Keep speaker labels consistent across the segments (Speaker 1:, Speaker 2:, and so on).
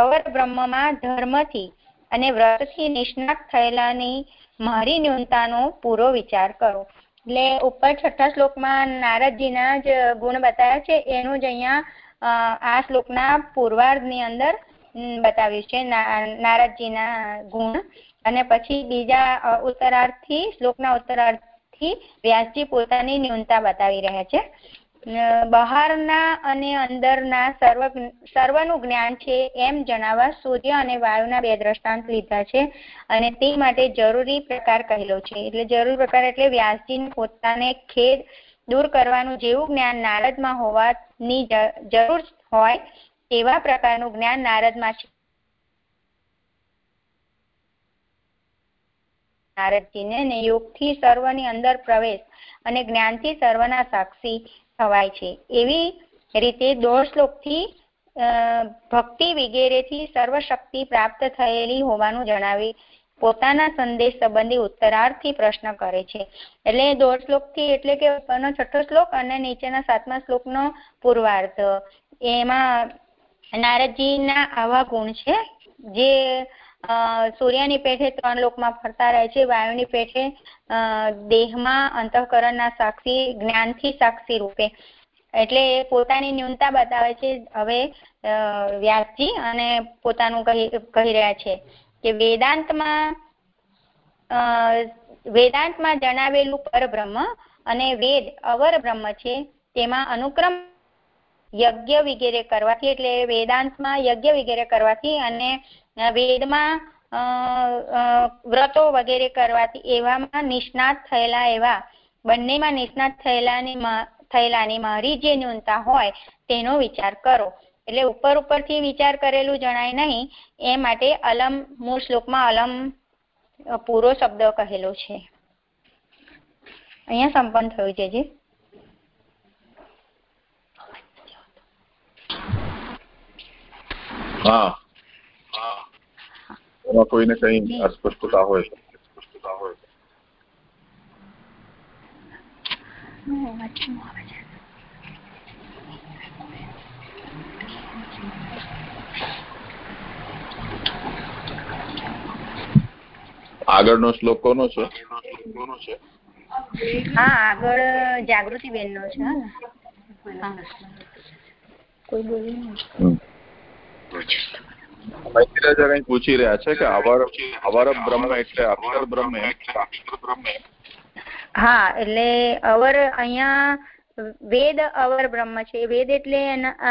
Speaker 1: અવર બ્રહ્મમાં ધર્મથી અને વ્રતથી નિષ્ણાત થયેલાની મારી ન્યૂનતાનો પૂરો વિચાર કરો. એટલે ઉપર છઠ્ઠા શ્લોકમાં નારદજીના જ ગુણ બતાવ્યા છે, એનું જ અહીંયા આ શ્લોકના પૂર્વાર્ધની અંદર બતાવ્યું છે નારદજીના ગુણ. અને પછી બીજા ઉત્તરાર્થથી શ્લોકના ઉત્તરાર્થથી વ્યાસજી પોતાની ન્યૂનતા બતાવી રહ્યા છે. બહારના અને અંદરના સર્વ સર્વનું જ્ઞાન છે એમ જણાવવા સૂર્ય અને વાયુના બે દ્રષ્ટાંત લીધા છે અને તે માટે જરૂરી પ્રકાર કહેલો છે. એટલે જરૂરી પ્રકાર એટલે વ્યાસજીને પોતાને ખેદ દૂર કરવાનું જેવું જ્ઞાન નારદમાં હોવાની જરૂર હોય એવા પ્રકારનું જ્ઞાન નારદમાં છે. નારદજીને યોગથી સર્વની અંદર પ્રવેશ અને જ્ઞાનથી સર્વના સાક્ષી થવાય છે. એવી રીતે દોઢ શ્લોકથી ભક્તિ વગેરેથી સર્વશક્તિ પ્રાપ્ત થયેલી હોવાનું જણાવી પોતાના સંદેશ સંબંધી ઉત્તરાર્થથી પ્રશ્ન કરે છે. એટલે દોઢ શ્લોકથી એટલે કે ઉપરનો છઠ્ઠો શ્લોક અને નીચેના સાતમા શ્લોકનો પૂર્વાર્થ એમાં નારદજીના આવા ગુણ છે, જે સૂર્યની પેઠે ત્રણ લોકમાં ફરતા રહે છે. વાયુની પેઠે દેહમાં અંતઃકરણના સાક્ષી, જ્ઞાનથી સાક્ષી રૂપે. એટલે પોતાની ન્યૂનતા બતાવે છે. હવે વ્યાસજી અને પોતાનું કહી કહી રહ્યા છે કે વેદાંતમાં વેદાંતમાં જણાવેલું પરબ્રહ્મ અને વેદ અવર બ્રહ્મ છે. તેમાં અનુક્રમ યજ્ઞ વગેરે કરવાથી, એટલે વેદાંતમાં યજ્ઞ વગેરે કરવાથી અને વેદમાં વ્રતો વગેરે કરવાથી એવામાં નિષ્ણાત થયેલા એવા, બંનેમાં નિષ્ણાત થયેલાની થયેલાની મારી જે ન્યૂનતા હોય તેનો વિચાર કરો. એટલે ઉપર ઉપરથી વિચાર કરેલું જણાય નહીં, એ માટે અલમ, મૂળ શ્લોકમાં અલમ પૂરો શબ્દ કહેલો છે. અહીંયા સંપન્ન થયું છે જી.
Speaker 2: હા. એમાં કોઈને કઈ અસ્પષ્ટતા હોય અસ્પષ્ટતા હોય આગળનો શ્લોક કોનો છે?
Speaker 1: હા આગળ જાગૃતિ બેન નો છે કોઈ બોલ્યું
Speaker 2: પૂછી રહ્યા છે કે અવર બ્રહ્મ એટલે અક્ષર બ્રહ્મ
Speaker 1: હા, એટલે અવર અહીંયા વેદ અવર બ્રહ્મ છે. વેદ એટલે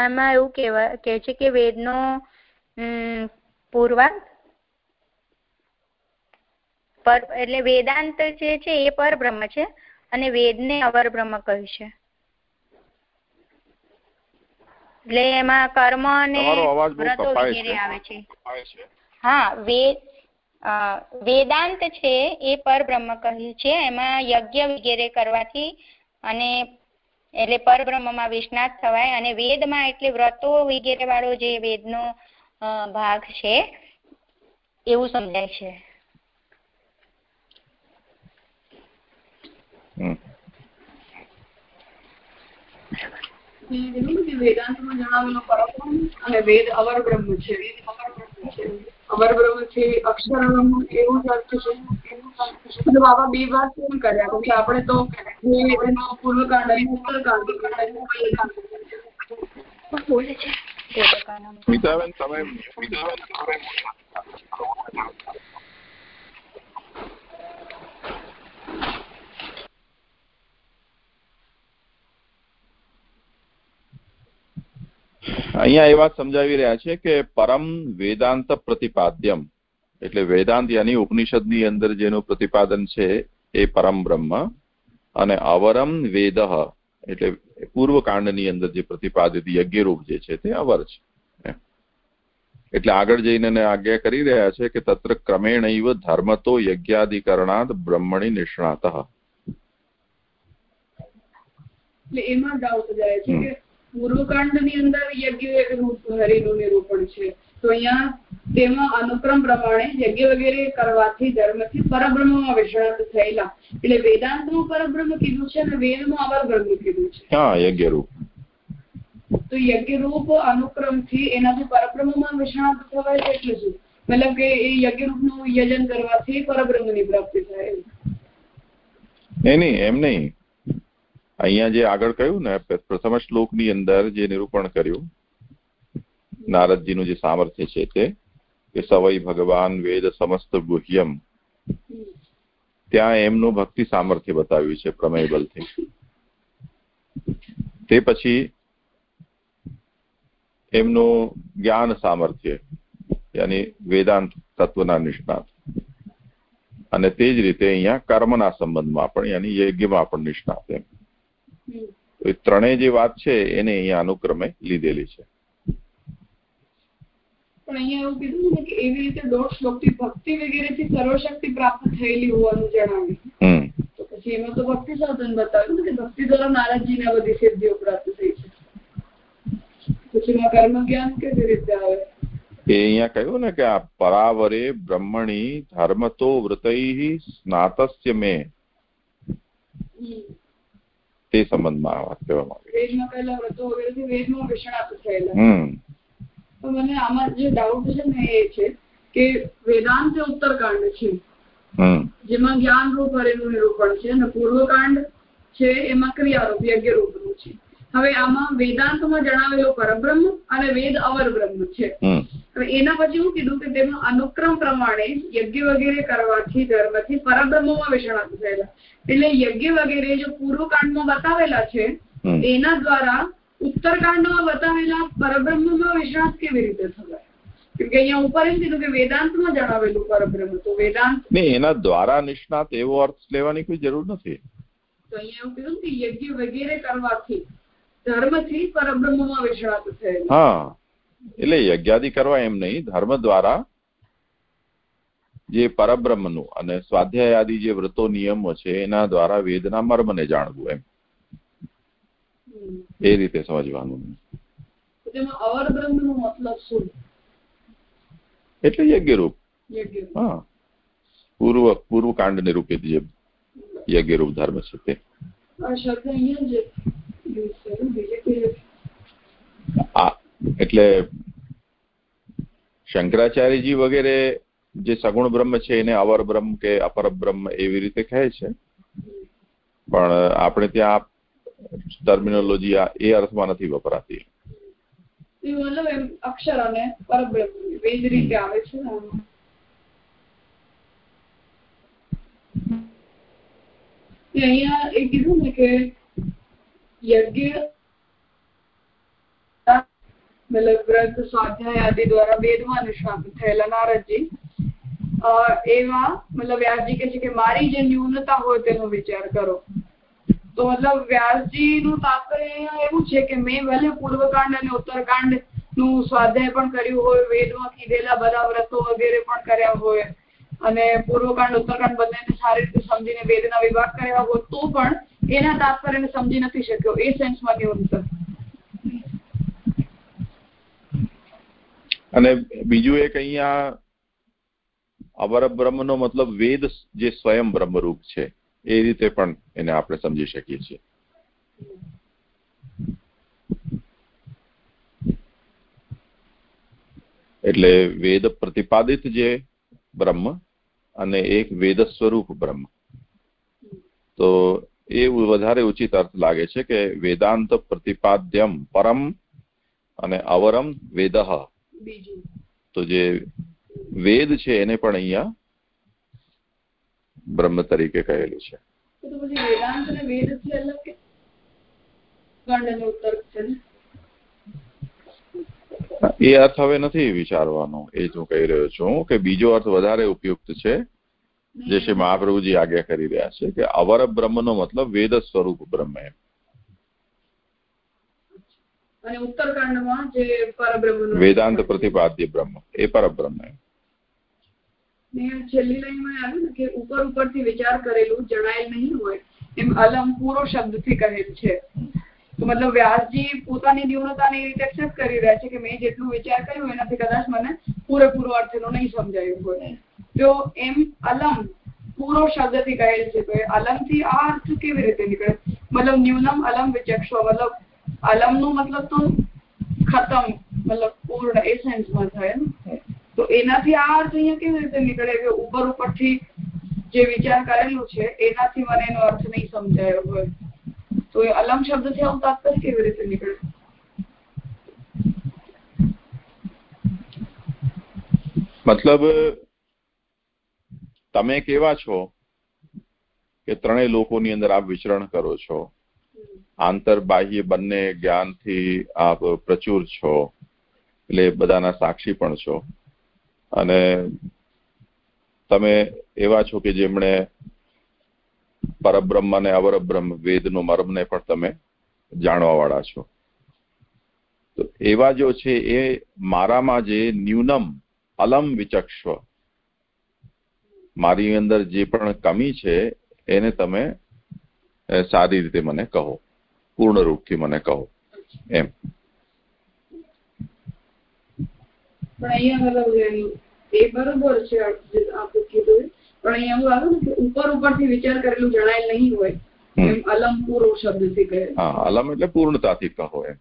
Speaker 1: આમાં એવું કેવા કે છે કે વેદનો પૂર્વાંત, પર, એટલે વેદાંત જે છે એ પર બ્રહ્મ છે અને વેદને અવર બ્રહ્મ કહ્યું છે. એટલે એમાં કર્મ અને વ્રતો વગેરે આવે છે. હા વેદ વેદાંત છે એ પરબ્રહ્મ કહ્યું છે. એમાં યજ્ઞ વગેરે કરવાથી અને એટલે પરબ્રહ્મમાં વિશ્નાત થવાય અને વેદમાં એટલે વ્રતો વગેરે વાળો જે વેદનો ભાગ છે એવું સમજાય છે.
Speaker 3: વેદાંતમાં જણાવેલો પરબ્રહ્મ અને વેદ અવર બ્રહ્મ છે. અવર બ્રહ્મ છે અક્ષર બ્રહ્મ એવું જ અર્થ છે. તો બાબા બે વાત કેમ કર્યા? કે આપણે તો એનો પૂર્વકાંડ ઉત્તરકાંડ
Speaker 1: બોલે છે?
Speaker 2: તમે અહીંયા એ વાત સમજાવી રહ્યા છે કે પરમ વેદાંત પ્રતિપાદ્યમ, એટલે વેદાંત યાની ઉપનિષદની અંદર જેનું પ્રતિપાદન છે એ પરમ બ્રહ્મ, અને અવરમ વેદ એટલે પૂર્વકાંડની અંદર જે પ્રતિપાદિત યજ્ઞરૂપ જે છે તે અવર છે. એટલે આગળ જઈને આજ્ઞા કરી રહ્યા છે કે તત્ર ક્રમેણૈવ ધર્મતો યજ્ઞાધિકરણાત બ્રહ્મણી નિષ્ણાત.
Speaker 3: એમાં ડાઉટ જાય છે કે પૂર્વકાંડની અંદર યજ્ઞ હરિનું નિરૂપણ છે. તો અહીંયા તેમાં અનુક્રમ પ્રમાણે યજ્ઞ વગેરે કરવાથી ધર્મથી પરબ્રહ્મમાં વિષણત થયેલા. એટલે વેદાંતનું પરબ્રહ્મ કીધું છે અને વેદનું અવર બ્રહ્મ કીધું છે.
Speaker 2: હા યજ્ઞરૂપ
Speaker 3: તો યજ્ઞરૂપ અનુક્રમથી એનાથી પરબ્રહ્મમાં વિષણત થવાય છે એટલે શું? મતલબ કે એ યજ્ઞરૂપનું યજન કરવાથી પરબ્રહ્મની પ્રાપ્તિ થાય.
Speaker 2: નહીં નહીં એમ નહીં. અહીંયા જે આગળ કહ્યું ને, પ્રથમ શ્લોકની અંદર જે નિરૂપણ કર્યું, નારદજીનું જે સામર્થ્ય છે તે, કે સવય ભગવાન વેદ સમસ્ત ગુહ્યમ. ત્યાં એમનું ભક્તિ સામર્થ્ય બતાવ્યું છે પ્રમેય બલથી. તે પછી એમનું જ્ઞાન સામર્થ્ય, યાની વેદાંત તત્વના નિષ્ણાત. અને તે જ રીતે અહીંયા કર્મના સંબંધમાં પણ, યાની યજ્ઞમાં પણ નિષ્ણાત એમ. એ ત્રણેય જે વાત છે એને અહીંયા અનુક્રમે લીધેલી છે.
Speaker 3: પણ અહીંયા એવું કીધું ને કે એવી રીતે દોઢ શ્લોકથી ભક્તિ વગેરેથી સર્વશક્તિ પ્રાપ્ત થયેલી હોવાનું જણાવ્યું. તો પછી એમાં તો ભક્તિ સાધન બતાવ્યું કે ભક્તિ દ્વારા નારદજીને બધી સિદ્ધિઓ પ્રાપ્ત થઈ છે. પછી કર્મ જ્ઞાન કેવી રીતે આવે?
Speaker 2: એ અહીંયા કહ્યું ને કે આ પરાવરે બ્રહ્મણી ધર્મતો વ્રતૈ સ્નાતસ્ય મે. તે સંબંધમાં કહેવામાં આવી
Speaker 3: વેદમાં કહેલા વ્રતો વગેરેથી વેદમાં વિષણાત થયેલા તો મને આમાં જે ડાઉટ છે ને એ છે કે વેદાંત ઉત્તરકાંડ છે. જેમાં જ્ઞાન રૂપ હરેનું નિરૂપણ છે અને પૂર્વકાંડ છે એમાં ક્રિયારૂપ યજ્ઞ રૂપનું છે. હવે આમાં વેદાંતમાં જણાવેલો પરબ્રહ્મ અને વેદ અવર બ્રહ્મ છે હવે એના પછી હું કીધું કે તેમનો અનુક્રમ પ્રમાણે યજ્ઞ વગેરે કરવાથી ધર્મથી પરબ્રહ્મમાં વિષણાત થયેલા. એટલે યજ્ઞ વગેરે જો પૂર્વકાંડમાં બતાવેલા છે એના દ્વારા ઉત્તરકાંડમાં બતાવેલા પરબ્રહ્મમાં વિશ્વાસ કેવી રીતે થવાય? કે અહીંયા ઉપર એમ કીધું કે વેદાંતમાં જણાવેલું પરબ્રહ્મ. તો વેદાંત
Speaker 2: એના દ્વારા નિષ્ણાત એવો અર્થ લેવાની કોઈ જરૂર નથી.
Speaker 3: તો અહીંયા એવું કીધું કે યજ્ઞ વગેરે કરવાથી ધર્મથી પરબ્રહ્મમાં વિશ્વાસ થયેલો
Speaker 2: હા. એટલે યજ્ઞાદિ કરવા એમ નહીં ધર્મ દ્વારા જે પરબ્રહ્મનું અને સ્વાધ્યાય આદિ જે વ્રતો નિયમો છે એના દ્વારા વેદના મર્મને જાણવું એમ. એ રીતે સમજવાનું. એટલે યજ્ઞરૂપ.
Speaker 3: યજ્ઞ
Speaker 2: હા. પૂર્વ પૂર્વ કાંડ નિરૂપિત જે યજ્ઞરૂપ ધર્મ છે તે.
Speaker 3: શબ્દ અહીંયા
Speaker 2: એટલે શંકરાચાર્યજી વગેરે જે સગુણ બ્રહ્મ છે, એને અવર બ્રહ્મ કે અપર બ્રહ્મ એવી રીતે કહે છે. પણ આપણે ત્યાં ટર્મિનોલોજી એ અર્થમાં નથી વપરાતી.
Speaker 3: અક્ષર અને પરબ્રહ્મ એ જ રીતે આવે છે યજ્ઞ, મતલબ વ્રત સ્વાધ્યાય આદિ દ્વારા વેદમાં નિષ્ણાત થયેલા નારદજી. એવા મતલબ વ્યાસજી કહે છે કે મારી જે ન્યૂનતા હોય તેનો વિચાર કરો. તો મતલબ વ્યાસજીનું તાત્પર્ય એવું છે કે મેં ભલે પૂર્વકાંડ અને ઉત્તરકાંડનું સ્વાધ્યાય પણ કર્યું હોય, વેદમાં કીધેલા બધા વ્રતો વગેરે પણ કર્યા હોય અને પૂર્વકાંડ, ઉત્તરકાંડ બંનેને સારી રીતે સમજીને વેદના વિભાગ કર્યા હોય તો પણ એના તાત્પર્યને સમજી નથી શક્યો. એ સેન્સમાં ન્યૂનતા
Speaker 2: અને બીજું એક અહીંયા અવર બ્રહ્મનો મતલબ વેદ જે સ્વયં બ્રહ્મરૂપ છે, એ રીતે પણ એને આપણે સમજી શકીએ છીએ. એટલે વેદ પ્રતિપાદિત જે બ્રહ્મ અને એક વેદ સ્વરૂપ બ્રહ્મ. તો એ વધારે ઉચિત અર્થ લાગે છે કે વેદાંત પ્રતિપાદ્યમ પરમ અને અવરમ વેદ તો જે વેદ છે એને પણ અહીંયા બ્રહ્મ તરીકે કહેલું છે. એ અર્થ હવે નથી વિચારવાનો એ જ હું કહી રહ્યો છું કે બીજો અર્થ વધારે ઉપયુક્ત છે જે શ્રી મહાપ્રભુજી આજ્ઞા કરી રહ્યા છે કે અવર બ્રહ્મનો મતલબ વેદ સ્વરૂપ બ્રહ્મ એમ
Speaker 3: અને ઉત્તરકાંડમાં જે પરબ્રહ્મનો
Speaker 2: વેદાંત પ્રતિપાદ્ય બ્રહ્મ એ પરબ્રહ્મ એમ
Speaker 3: ને છેલ્લી લાઈનમાં આવ્યું ને કે ઉપર ઉપરથી વિચાર કરેલું જણાયેલ નહીં હોય એમ અલમ પૂરો શબ્દથી કહેલ છે તો મતલબ વ્યાસજી પોતાની ન્યૂનતાને એ રીતે એક્સેપ્ટ કરી રહ્યા છે કે મેં જેટલું વિચાર કર્યું એનાથી કદાચ મને પૂરેપૂરો અર્થ એનો નહીં સમજાયું હોય. જો એમ અલમ પૂરો શબ્દથી કહેલ છે તો એ અલમથી આ અર્થ કેવી રીતે નીકળે? મતલબ ન્યૂનમ અલમ વિચક્ષો, મતલબ અલમનો મતલબ તો ખતમ, મતલબ પૂર્ણ એ સેન્સમાં થાય તો એનાથી આ અર્થ અહીંયા કેવી રીતે નીકળે? કે ઉપર ઉપરથી જે વિચાર કરેલું છે, એનાથી મને એનો અર્થ નહીં સમજાયો હોય. તો એ અલમ શબ્દથી આવું તાત્પર્ય કેવી રીતે નીકળ્યું
Speaker 2: મતલબ તમે કેવા છો કે ત્રણેય લોકોની અંદર આપ વિચરણ કરો છો? આંતર બાહ્ય બંને જ્ઞાનથી આપ પ્રચુર છો, એટલે બધાના સાક્ષી પણ છો. અને તમે એવા છો કે જેમણે પરબ્રહ્મ અને અવરબ્રહ્મ વેદનો મર્મને પણ તમે જાણવા વાળા છો. તો એવા જો છે એ મારામાં જે ન્યૂનમ અલમ વિચક્ષવ, મારી અંદર જે પણ કમી છે એને તમે સારી રીતે મને કહો પૂર્ણ રૂપથી મને કહો, એમ.
Speaker 3: પણ અહીંયા એ બરોબર છે આપણે કીધું. પણ અહીંયા એવું આવે ને કે ઉપર ઉપરથી વિચાર કરેલું જણાય નહીં હોય એમ અલમ પૂરો શબ્દથી કહે.
Speaker 2: હા અલમ એટલે પૂર્ણતાથી કહો એમ.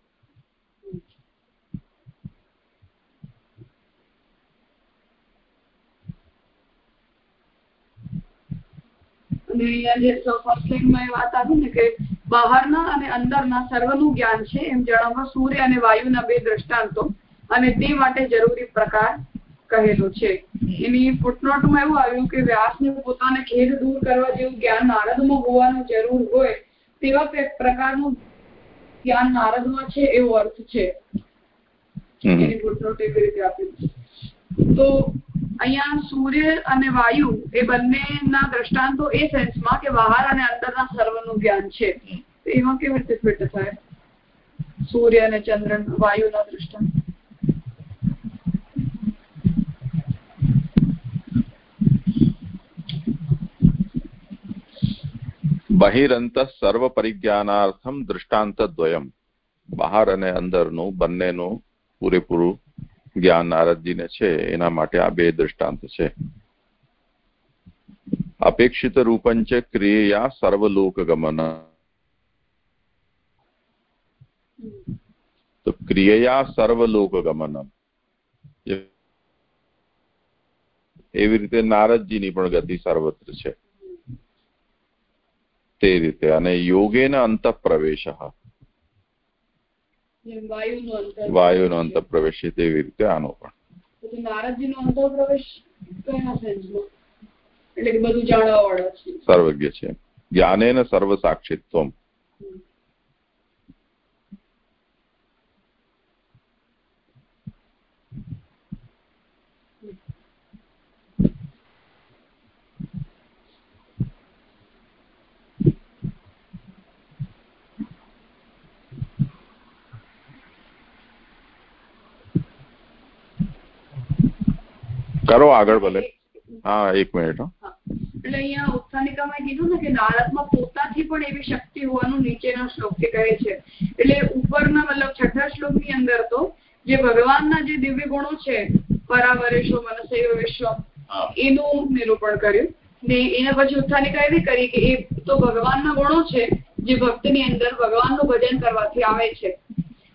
Speaker 3: અને અહીંયા જે ફર્સ્ટ લાઈનમાં એ વાત આવી ને કે બહારના અને અંદરના સર્વનું જ્ઞાન છે એમ જણાવવા સૂર્ય અને વાયુના બે દ્રષ્ટાંતો અને તે માટે જરૂરી પ્રકાર કહેલો છે. એની ફૂટનોટમાં એવું આવ્યું કે વ્યાસને પોતાને ખેદ દૂર કરવા જેવું જ્ઞાન નારદમાં હોવાનું જરૂર હોય તેવા પ્રકારનું જ્ઞાન નારદમાં છે એવો અર્થ છે. એની ફૂટનોટ એવી રીતે આપી તો અહીંયા સૂર્ય અને વાયુ એ બંનેના દ્રષ્ટાંતો એ સેન્સમાં કે બહાર અને અંદરના સર્વનું જ્ઞાન છે. એમાં કેવી રીતે ફિટ થાય? સૂર્ય અને ચંદ્ર વાયુના દ્રષ્ટાંત.
Speaker 2: બહિરંત સર્વ પરિજ્ઞાનાર્થમ દૃષ્ટાંત દ્વયમ બહાર અને અંદરનું બંનેનું પૂરેપૂરું જ્ઞાન નારદજીને છે, એના માટે આ બે દ્રષ્ટાંત છે. અપેક્ષિત રૂપંચ ક્રિયા સર્વલોક ગમન તો ક્રિયા સર્વલોક ગમન એવી રીતે નારદજીની પણ ગતિ સર્વત્ર છે. તે રીતે અને યોગેન અંત પ્રવેશ વાયુનો અંત પ્રવેશ છે તેવી રીતે આનો
Speaker 3: પણ નારદજીનો અંત પ્રવેશ કયા સેન્સમાં એટલે કે બધું જાણવા વાળા છે
Speaker 2: સર્વજ્ઞ છે જ્ઞાનેન સર્વ કરો આગળ ભલે. હા એક મિનિટ
Speaker 3: એટલે અહીંયા ઉત્થાનિકામાં કીધું ને કે નારદમાં પોતાથી પણ એવી શક્તિ હોવાનું નીચેના શ્લોકથી કહે છે. એટલે ઉપરના મતલબ છઠ્ઠા શ્લોકની અંદર તો જે ભગવાનના જે દિવ્ય ગુણો છે પરાવરેશો મનસૈવ વિશ્વ એનું નિરૂપણ કર્યું. ને એના પછી ઉત્થાનિકા એવી કરી કે એ તો ભગવાનના ગુણો છે જે ભક્તની અંદર ભગવાનનું ભજન કરવાથી આવે છે.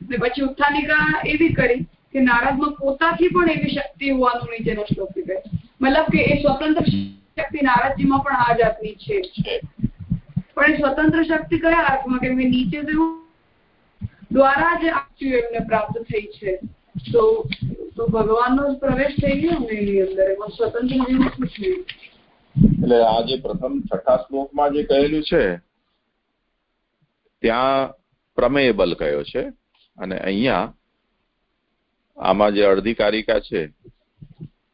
Speaker 3: ને પછી ઉત્થાનિકા એવી કરી કે નારદમાં પોતાથી પણ એવી શક્તિ હોવાનું નીચેનો શ્લોક કહે મતલબ કે એ સ્વતંત્ર શક્તિ નારદજીમાં પણ આ જાતની છે. પણ એ સ્વતંત્ર શક્તિ કયા અર્થમાં? કે નીચે દ્વારા જ આપ્યું એમને પ્રાપ્ત થઈ છે. તો તો ભગવાનનો પ્રવેશ થઈ ગયો ને એની અંદર? એમાં સ્વતંત્ર જેવું શું છે?
Speaker 2: એટલે આ જે પ્રથમ છઠ્ઠા શ્લોકમાં જે કહેલું છે, ત્યાં પ્રમેય બલ કયો છે? અને અહીંયા આમાં જે અડધી કારિકા છે,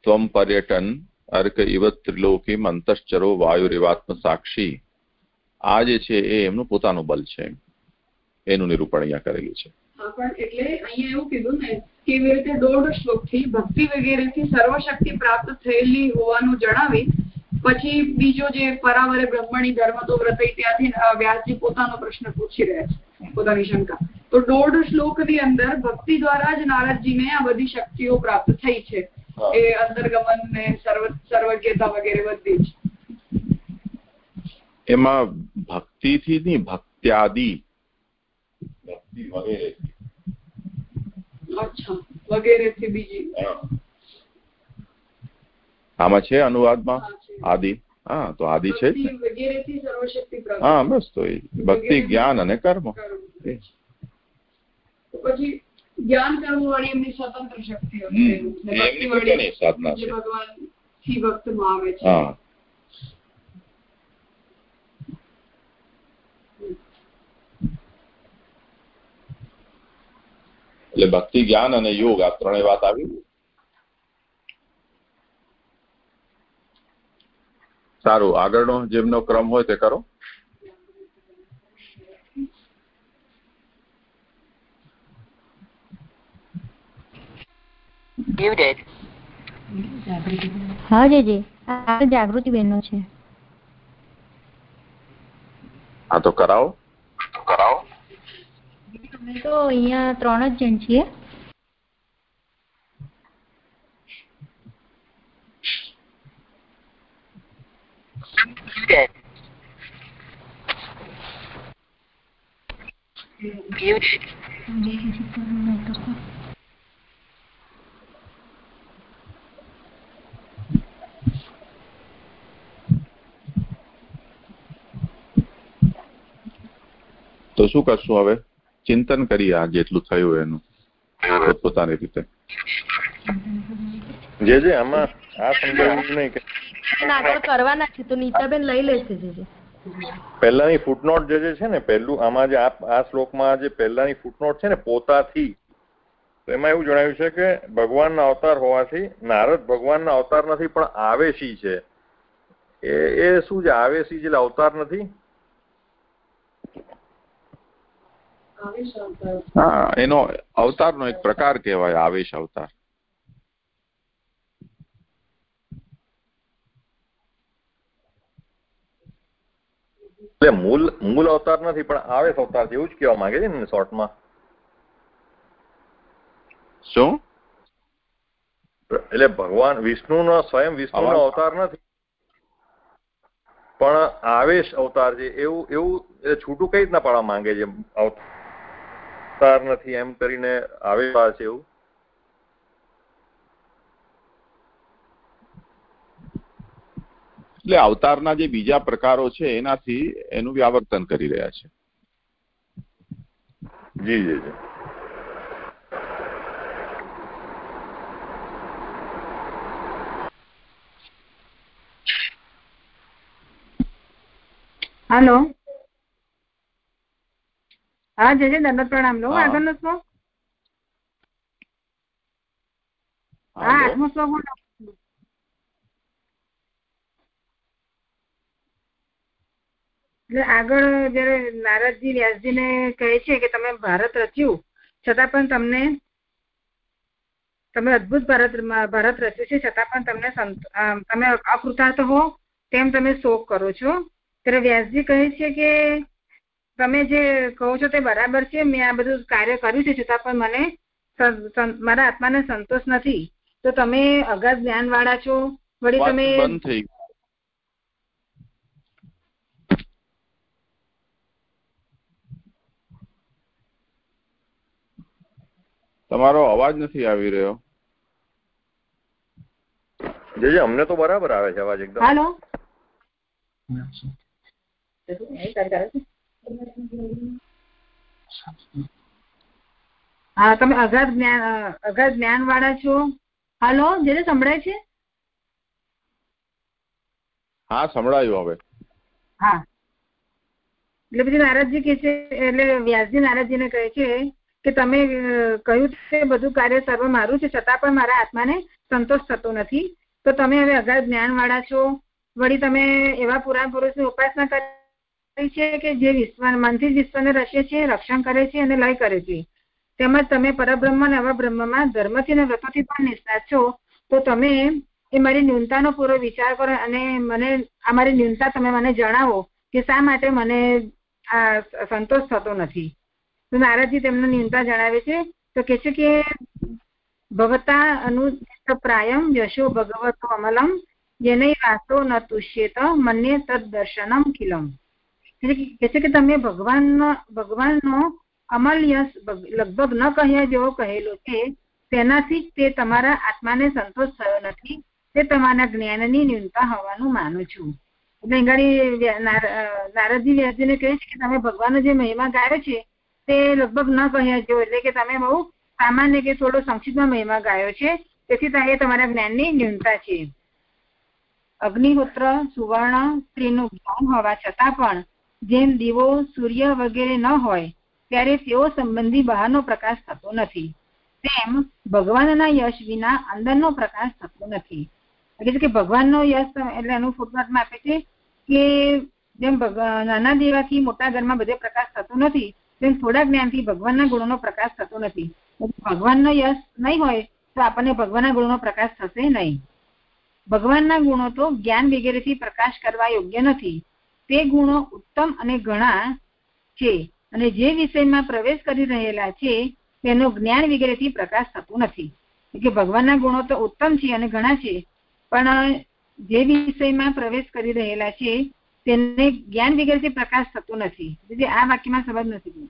Speaker 2: ત્વમ પર્યટન, અર્ક ઇવ ત્રિલોકી, મંતશ્ચરો વાયુ રેવાત્મ સાક્ષી, આ જે છે એ એમનું પોતાનું બલ છે. એનું નિરૂપણ અહીંયા કરેલું છે.
Speaker 3: એટલે અહીંયા એવું કીધું ને કેવી રીતે દોઢ શ્લોકથી ભક્તિ વગેરેથી સર્વશક્તિ પ્રાપ્ત થયેલી હોવાનું જણાવી, પછી બીજો જે પરાવરે બ્રહ્મણી ધર્મ તો વ્રત ત્યાંથી વ્યાસજી પોતાનો પ્રશ્ન પૂછી રહ્યા છે. પોતાની શંકા. તો દોઢ શ્લોકની અંદર ભક્તિ દ્વારા જ નારદજીને આ બધી શક્તિઓ પ્રાપ્ત થઈ છે. એ અંતર્ગમન ને સર્વજ્ઞતા વગેરે બધી જ.
Speaker 2: એમાં ભક્તિથી નહીં ભક્ત્યાદિ. વગેરેથી
Speaker 3: અચ્છા વગેરેથી બીજી.
Speaker 2: આમાં છે અનુવાદમાં? આદિ. હા તો આદિ છે
Speaker 3: ભક્તિ
Speaker 2: હા બસ તો એ. ભક્તિ જ્ઞાન અને કર્મ.
Speaker 3: પછી જ્ઞાન કરવું વાળી એમની સ્વતંત્ર શક્તિ હશે.
Speaker 2: હમ.
Speaker 3: ને
Speaker 2: એ
Speaker 3: ભક્તિ
Speaker 2: એમની
Speaker 3: વાળી
Speaker 2: પોતાની સાધના
Speaker 3: જે
Speaker 2: છે.
Speaker 3: ભગવાનથી ભક્તમાં આવે છે.
Speaker 2: એટલે ભક્તિ જ્ઞાન અને યોગ આ ત્રણેય વાત આવી? સારું. આગળનો જેમનો ક્રમ હોય તે કરો.
Speaker 4: Muted.
Speaker 1: હા જીજી. આ જાગૃતિ બેનનો છે.
Speaker 2: હા તો કરાવો.
Speaker 4: કરાવો.
Speaker 1: તો અહીંયા ત્રણ જ જણ છીએ
Speaker 4: Muted. Muted.
Speaker 2: તો શું કરશું હવે? ચિંતન કરીએ આ જેટલું થયું એનું. પોતાની રીતે.
Speaker 5: જે જે આમાં આ સંદર્ભ નહીં કે
Speaker 6: આગળ કરવાના છે તો નીતાબેન લઈ લેશે જે
Speaker 5: પહેલાની ફૂટનોટ જે જે છે ને પહેલું આમાં જે આ આ શ્લોકમાં જે પહેલાની ફૂટનોટ છે ને પોતાથી એમાં એવું જણાવ્યું છે કે ભગવાનના અવતાર હોવાથી નારદ ભગવાનના અવતાર નથી પણ આવેશી છે. એ એ શું છે આવેશી એટલે અવતાર નથી.
Speaker 2: હા એનો અવતારનો એક પ્રકાર કહેવાય આવેશ અવતાર.
Speaker 5: એટલે મૂળ મૂળ અવતાર નથી પણ આવેશ અવતાર છે એવું જ કહેવા માંગે છે ને શોર્ટમાં.
Speaker 2: શું?
Speaker 5: એટલે ભગવાન વિષ્ણુનો સ્વયં વિષ્ણુનો
Speaker 2: નો
Speaker 5: અવતાર નથી. પણ આવેશ અવતાર છે એવું એવું એટલે છૂટું કઈ રીતના પાડવા માંગે છે અવતાર? નથી એમ કરીને આવેલા અવતાર છે એવું?
Speaker 2: એટલે અવતારના જે બીજા પ્રકારો છે એનાથી એનું વ્યાવર્તન કરી રહ્યા છે.
Speaker 5: જી જી જી.
Speaker 6: હાલો. હા જજે દંડવત પ્રણામ લો. આગળનો શ્લોક હા. આઠમો શ્લોક બોલો આગળ જયારે નારદજી વ્યાસજીને કહે છે કે તમે ભારત રચ્યું છતાં પણ તમને તમે અદભુત ભારત ભારત રચ્યું છે છતાં પણ તમને તમે અકૃતાર્થ હો તેમ તમે શોક કરો છો ત્યારે વ્યાસજી કહે છે કે તમે જે કહો છો તે બરાબર છે. મેં આ બધું કાર્ય કર્યું છે છતાં પણ મને મારા આત્માને સંતોષ નથી. તો તમે અગાધ જ્ઞાન વાળા છો. વળી તમે
Speaker 2: તમારો અવાજ નથી આવી રહ્યો.
Speaker 5: જે અમને તો બરાબર આવે છે અવાજ એકદમ.
Speaker 6: હાલો. હા તમે અગાધ જ્ઞાન અગાધ જ્ઞાન વાળા છો. હાલો જેને સંભળાય છે?
Speaker 2: હા સંભળાયું હવે.
Speaker 6: હા. એટલે પછી નારદજી કે છે એટલે વ્યાસજી નારદજીને કહે છે કે તમે કહ્યું છે બધું કાર્ય સર્વ મારું છે છતાં પણ મારા આત્માને સંતોષ થતો નથી. તો તમે હવે અગાધ જ્ઞાન વાળા છો. વળી તમે એવા પુરાણ પુરુષની ઉપાસના કરી છે કે જે વિશ્વ વિશ્વને રચે છે, રક્ષણ કરે છે અને લય કરે છે. તેમજ તમે પરબ્રહ્મ અને અવબ્રહ્મમાં ધર્મથી અને વ્રતોથી પણ નિષ્ણાત છો, તો તમે એ મારી ન્યૂનતાનો પૂરો વિચાર કરો અને મને, આ મારી ન્યૂનતા તમે મને જણાવો કે શા માટે મને આ સંતોષ થતો નથી. તો નારદજી તેમનો ન્યૂનતા જણાવે છે, તો કે છે કે ભવતા અનુ પ્રાયમ યશો ભગવતો અમલમ, જેને વાસો ન તુષ્યેત મને તદ દર્શનમ ખિલમ. એટલે કે તમે ભગવાનનો ભગવાનનો અમલ યશ લગભગ ન કહ્યા જેવો કહેલો છે તેનાથી તે તમારા આત્માને સંતોષ થયો નથી, તે તમારા જ્ઞાનની ન્યૂનતા હોવાનું માનું છું. એટલે અંગાડી નારદજી વ્યાસજીને કહે છે કે તમે ભગવાનનો જે મહિમા ગાયો છે, તે લગભગ ન કહ્યા જેવો, એટલે કે તમે બહુ સામાન્ય કે થોડો સંક્ષિપ્તમાં મહિમા ગાયો છે, તેથી એ તમારા જ્ઞાનની ન્યૂનતા છે. અગ્નિહોત્ર, સુવર્ણ સ્ત્રીનું જ્ઞાન હોવા છતાં પણ જેમ દીવો, સૂર્ય વગેરે ન હોય, ત્યારે તેઓ સંબંધી બહારનો પ્રકાશ થતો નથી. તેમ ભગવાનના યશ વિના અંદરનો પ્રકાશ થતો નથી. એટલે કે ભગવાનનો યશ એટલે એનું ફૂટનોટમાં આપે છે કે જેમ નાના દેવાથી મોટા ઘરમાં બધે પ્રકાશ થતો નથી, તેમ થોડા જ્ઞાનથી ભગવાનના ગુણોનો પ્રકાશ થતો નથી. ભગવાનનો યશ નહીં હોય, તો આપણને ભગવાનના ગુણોનો પ્રકાશ થશે નહીં. ભગવાનના ગુણો તો જ્ઞાન વગેરેથી પ્રકાશ કરવા યોગ્ય નથી. તે ગુણો ઉત્તમ અને ઘણા છે અને જે વિષયમાં પ્રવેશ કરી રહેલા છે, તેનો જ્ઞાન વગેરેથી પ્રકાશ થતો નથી. કે ભગવાનના ગુણો તો ઉત્તમ છે અને ઘણા છે, પણ જે વિષયમાં પ્રવેશ કરી રહેલા છે, તેને જ્ઞાન વગેરેથી પ્રકાશ થતો નથી. આ વાક્યમાં સમજ નથી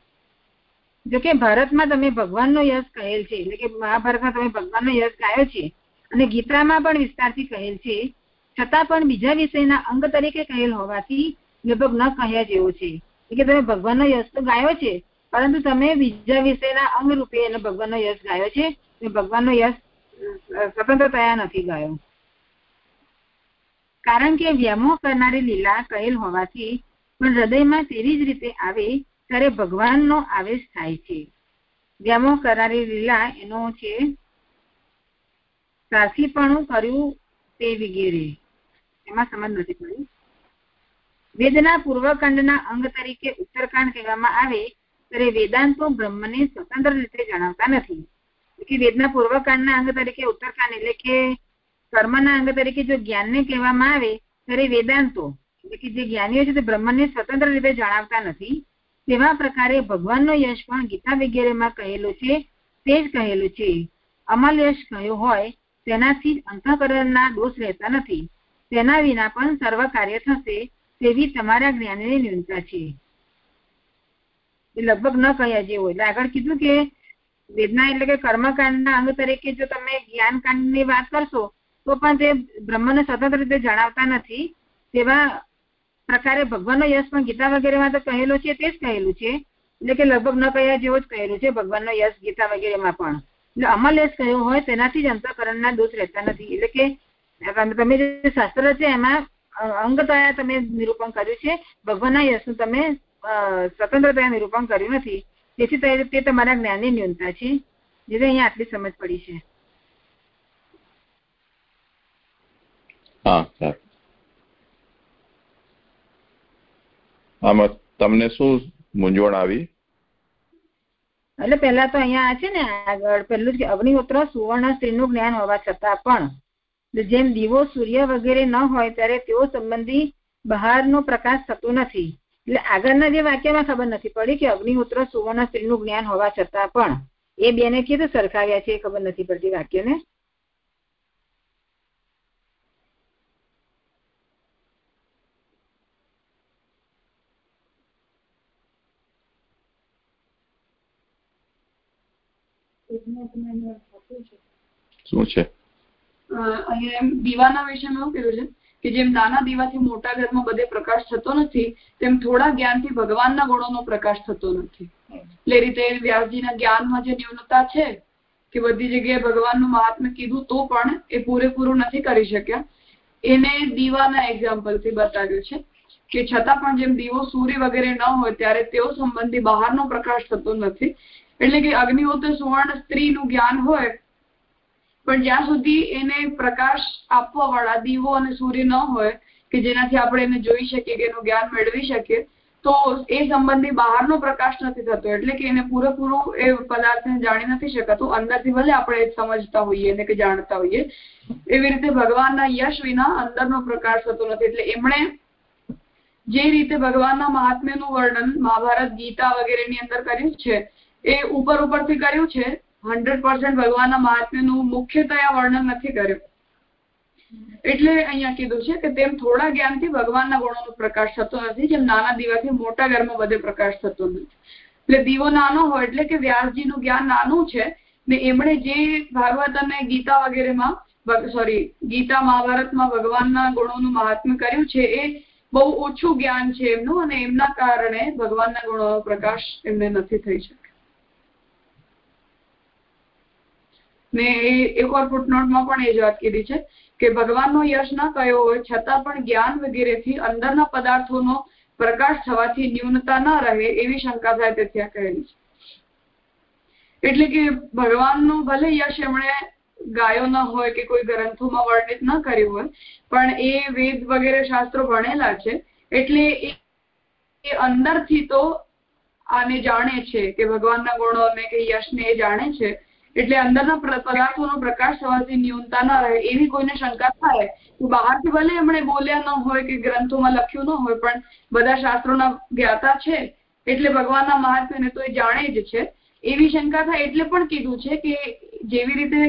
Speaker 6: જોકે ભારતમાં તમે ભગવાનનો યશ કહેલ છે, એટલે કે મહાભારતમાં તમે ભગવાનનો યશ ગાયો છે, અને ગીતામાં પણ વિસ્તારથી કહેલ છે, છતાં પણ બીજા વિષયના અંગ તરીકે કહેલ હોવાથી લગભગ ન કહ્યા જેવો છે. કે તમે ભગવાનનો યશ તો ગાયો છે, પરંતુ તમે બીજા વિષયના અંગ રૂપે એને ભગવાનનો યશ ગાયો છે ભગવાનનો યશ સ્વતંત્ર નથી ગાયો. કારણ કે વ્યામોહ કરનારી લીલા કહેલ હોવાથી પણ હૃદયમાં તેવી જ રીતે આવે ત્યારે ભગવાનનો આવેશ થાય છે. વ્યામોહ કરનારી લીલા એનો છે, સાસીપણું કર્યું તે વગેરે. એમાં સમજ નથી પડી. વેદના પૂર્વકાંડના અંગ તરીકે ઉત્તરકાંડ કહેવામાં આવે, ત્યારે વેદાંતો બ્રહ્મને સ્વતંત્ર રીતે જણાવતા નથી. કે વેદના પૂર્વકાંડના અંગ તરીકે ઉત્તરકાંડ એટલે કે કર્મના અંગ તરીકે જો જ્ઞાનને કહેવામાં આવે, ત્યારે વેદાંતો એટલે કે જે જ્ઞાનીઓ છે તે બ્રહ્મને સ્વતંત્ર રીતે જણાવતા નથી. તેવા પ્રકારે ભગવાનનો યશ પણ ગીતા વગેરેમાં કહેલો છે, તે જ કહેલું છે. અમલ યશ કયો હોય, તેનાથી અંતઃકરણના દોષ રહેતા નથી. તેના વિના પણ સર્વ કાર્ય થશે. તેવી તમારા જ્ઞાનની ન્યૂનતા છે. એ લગભગ ન કહ્યા જેવો એટલે આગળ કીધું કે વેદના એટલે કે કર્મકાંડના અંગ તરીકે જો તમે જ્ઞાનકાંડની વાત કરશો, તો પણ તે બ્રહ્મને સ્વતંત્ર રીતે જણાવતા નથી. તેવા પ્રકારે ભગવાનનો યશ પણ ગીતા વગેરેમાં તો કહેલો છે, તે જ કહેલું છે. એટલે કે લગભગ ન કહ્યા જેવો જ કહેલું છે ભગવાનનો યશ ગીતા વગેરેમાં પણ. એટલે અમલ યશ કહ્યો હોય તેનાથી જ અંતઃકરણના દોષ રહેતા નથી. એટલે કે તમે જે શાસ્ત્ર છે એમાં અંગતયા તમે નિરૂપણ કર્યું છે. ભગવાનના યશનું તમે સ્વતંત્રતા નિરૂપણ કર્યું નથી. તેથી તે તમારા જ્ઞાનની ન્યૂનતા છે. જેથી અહીંયા આટલી સમજ પડી છે.
Speaker 2: હા સારું આમાં તમને શું મૂંઝવણ આવી?
Speaker 6: એટલે પેલા તો અહીંયા છે ને આગળ પેલું જ અગ્નિહોત્ર સુવર્ણ સ્ત્રીનું જ્ઞાન હોવા છતાં પણ જેમ દીવો સૂર્ય વગેરે ન હોય ત્યારે તેઓ સંબંધી બહારનો પ્રકાશ થતો નથી. એટલે આગળના જે વાક્યમાં ખબર નથી પડી કે અગ્નિહોત્ર સુવર્ણ સ્ત્રીનું જ્ઞાન હોવા છતાં પણ એ બેને કીધું સરખાવ્યા છે એ ખબર નથી પડતી વાક્યને.
Speaker 2: શું છે?
Speaker 3: અહીંયા એમ દીવાના વિષયમાં એવું કહ્યું છે કે જેમ નાના દીવાથી મોટા ઘરમાં બધે પ્રકાશ થતો નથી, તેમ થોડા જ્ઞાનથી ભગવાનના ગુણોનો પ્રકાશ થતો નથી. એટલે રીતે વ્યાસજીના જ્ઞાનમાં જે ન્યૂનતા છે કે બધી જગ્યાએ ભગવાનનું મહાત્મ્ય કીધું તો પણ એ પૂરેપૂરું નથી કરી શક્યા. એને દીવાના એક્ઝામ્પલથી બતાવ્યું છે કે છતાં પણ જેમ દીવો સૂર્ય વગેરે ન હોય ત્યારે તેઓ સંબંધી બહારનો પ્રકાશ થતો નથી. એટલે કે અગ્નિહોત્ર સુવર્ણ સ્ત્રીનું જ્ઞાન હોય પણ જ્યાં સુધી એને પ્રકાશ આપવા વાળા દીવો અને સૂર્ય ન હોય, કે જેનાથી આપણે એને જોઈ શકીએ કે એનું જ્ઞાન મેળવી શકીએ, તો એ સંબંધી બહારનો પ્રકાશ નથી થતો. એટલે કે એને પૂરેપૂરું એ પદાર્થને જાણી નથી શકાતું. અંદરથી ભલે આપણે સમજતા હોઈએ ને કે જાણતા હોઈએ, એવી રીતે ભગવાનના યશ વિના અંદરનો પ્રકાશ થતો નથી. એટલે એમણે જે રીતે ભગવાનના મહાત્મ્યનું વર્ણન મહાભારત ગીતા વગેરેની અંદર કર્યું છે, એ ઉપર ઉપરથી કર્યું છે હંડ્રેડ પર્સન્ટ ભગવાનના મહાત્મ્યનું મુખ્યતયા વર્ણન નથી કર્યું. એટલે અહીંયા કીધું છે કે તેમ થોડા જ્ઞાનથી ભગવાનના ગુણોનો પ્રકાશ થતો નથી, જેમ નાના દીવાથી મોટા ઘરમાં બધે પ્રકાશ થતો નથી. એટલે દીવો નાનો હોય એટલે કે વ્યાસજીનું જ્ઞાન નાનું છે, ને એમણે જે ભાગવત અને ગીતા વગેરેમાં સોરી ગીતા મહાભારતમાં ભગવાનના ગુણોનું મહાત્મ્ય કર્યું છે, એ બહુ ઓછું જ્ઞાન છે એમનું, અને એમના કારણે ભગવાનના ગુણોનો પ્રકાશ એમને નથી થઈ શકે ને એ એક વાર ફૂટનોટમાં પણ એ જ વાત કીધી છે કે ભગવાનનો યશ ન કયો હોય, છતાં પણ જ્ઞાન વગેરેથી અંદરના પદાર્થોનો પ્રકાશ થવાથી ન્યૂનતા ન રહે એવી શંકા થાય તે ત્યાં કહેલી છે. એટલે કે ભગવાનનું ભલે યશ એમણે ગાયો ન હોય કે કોઈ ગ્રંથોમાં વર્ણિત ન કર્યું હોય, પણ એ વેદ વગેરે શાસ્ત્રો ભણેલા છે, એટલે એ અંદરથી તો આને જાણે છે કે ભગવાનના ગુણોને કે યશને એ જાણે છે એટલે અંદરના પદાર્થોનો પ્રકાશ થવાથી ન્યૂનતા ન રહે, એવી કોઈને શંકા થાય, તો બહારથી ભલે એમણે બોલ્યા ન હોય કે ગ્રંથોમાં લખ્યું ન હોય, પણ બધા શાસ્ત્રોના જ્ઞાતા છે, એટલે ભગવાનના મહાત્મ્યને તો એ જાણે જ છે. એવી શંકા થાય એટલે પણ કીધું છે કે જેવી રીતે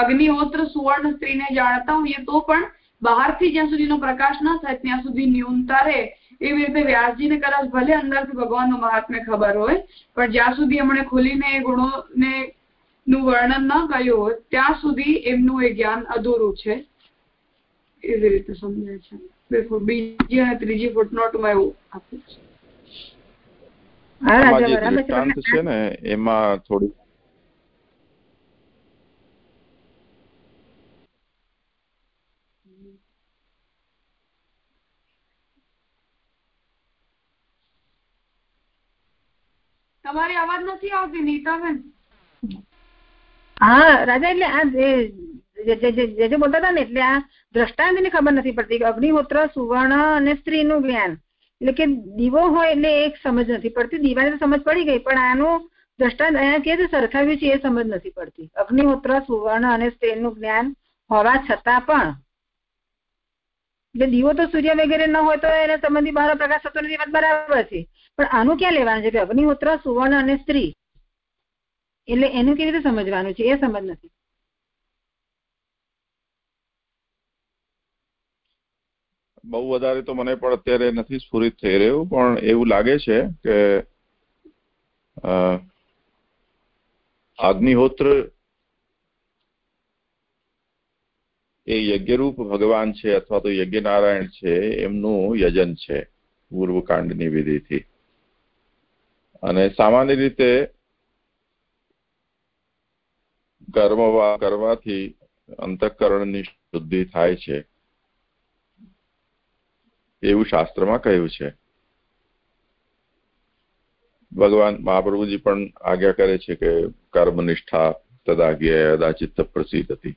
Speaker 3: અગ્નિહોત્ર સુવર્ણ સ્ત્રીને જાણતા હોઈએ, તો પણ બહારથી જ્યાં સુધીનો પ્રકાશ ન થાય, ત્યાં સુધી ન્યૂનતા રહે. એવી રીતે વ્યાસજીને કદાચ ભલે અંદરથી ભગવાનનો મહાત્મ્ય ખબર હોય, પણ જ્યાં સુધી એમણે ખુલીને એ ગુણોને નું વર્ણન ન કર્યું હોય ત્યાં સુધી એમનું એ જ્ઞાન અધૂરું છે. એવી રીતે સમજાય છે. બીજી અને ત્રીજી ફૂટનોટમાં એવું આપ્યું છે.
Speaker 2: આમાં જે દૃષ્ટાંત છે ને એમાં થોડી
Speaker 3: તમારી અવાજ નથી આવતી નીતાબેન
Speaker 6: હા, રાજા, એટલે આ જે બોલતા હતા ને, એટલે આ દ્રષ્ટાંતની ખબર નથી પડતી અગ્નિહોત્ર, સુવર્ણ અને સ્ત્રીનું જ્ઞાન. એટલે કે દીવો હોય એટલે એક સમજ નથી પડતી. દીવાની તો સમજ પડી ગઈ, પણ આનું દ્રષ્ટાંત અહીંયા કે સરખાવ્યું છે એ સમજ નથી પડતી. અગ્નિહોત્ર, સુવર્ણ અને સ્ત્રીનું જ્ઞાન હોવા છતાં પણ. એટલે દીવો તો સૂર્ય વગેરે ન હોય તો એને સંબંધી બહાર પ્રકાશ થતો નથી વાત બરાબર છે. પણ આનું ક્યાં લેવાનું છે કે અગ્નિહોત્ર, સુવર્ણ અને સ્ત્રી? એટલે એનું કેવી રીતે સમજવાનું છે? એ સમજ નથી.
Speaker 2: બહુ વધારે તો મને પણ અત્યારે નથી સ્ફુરિત થઈ રહ્યું, પણ એવું લાગે છે કે અગ્નિહોત્ર એ યજ્ઞરૂપ ભગવાન છે અથવા તો યજ્ઞ નારાયણ છે, એમનું યજન છે પૂર્વકાંડની વિધિથી. અને સામાન્ય રીતે કર્મ કરવાથી અંતઃકરણની શુદ્ધિ થાય છે. એવું શાસ્ત્રમાં કહ્યું છે. ભગવાન મહાપ્રભુજી પણ આજ્ઞા કરે છે કે કર્મનિષ્ઠા તદાજ્ઞા યદા ચિત્ત પ્રસિદ્ધ હતી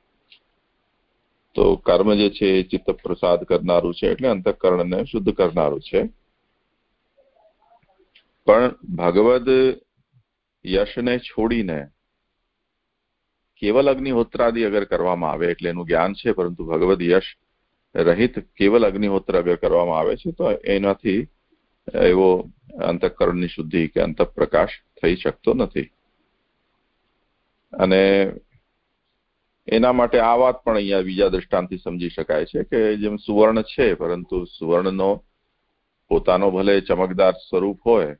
Speaker 2: તો કર્મ જે છે એ ચિત્ત પ્રસાદ કરનારું છે એટલે અંતઃકરણને શુદ્ધ કરનારું છે. પણ ભગવદ યશને છોડીને કેવલ અગ્નિહોત્રાદિ અગર કરવામાં આવે એટલે એનું જ્ઞાન છે, પરંતુ ભગવદ યશ રહિત કેવલ અગ્નિહોત્ર અગર કરવામાં આવે છે, તો એનાથી એવો અંતઃકરણની શુદ્ધિ કે અંતઃપ્રકાશ થઈ શકતો નથી. અને એના માટે આ વાત પણ અહીંયા બીજા દ્રષ્ટાંતથી સમજી શકાય છે કે જેમ સુવર્ણ છે, પરંતુ સુવર્ણનો પોતાનો ભલે ચમકદાર સ્વરૂપ હોય,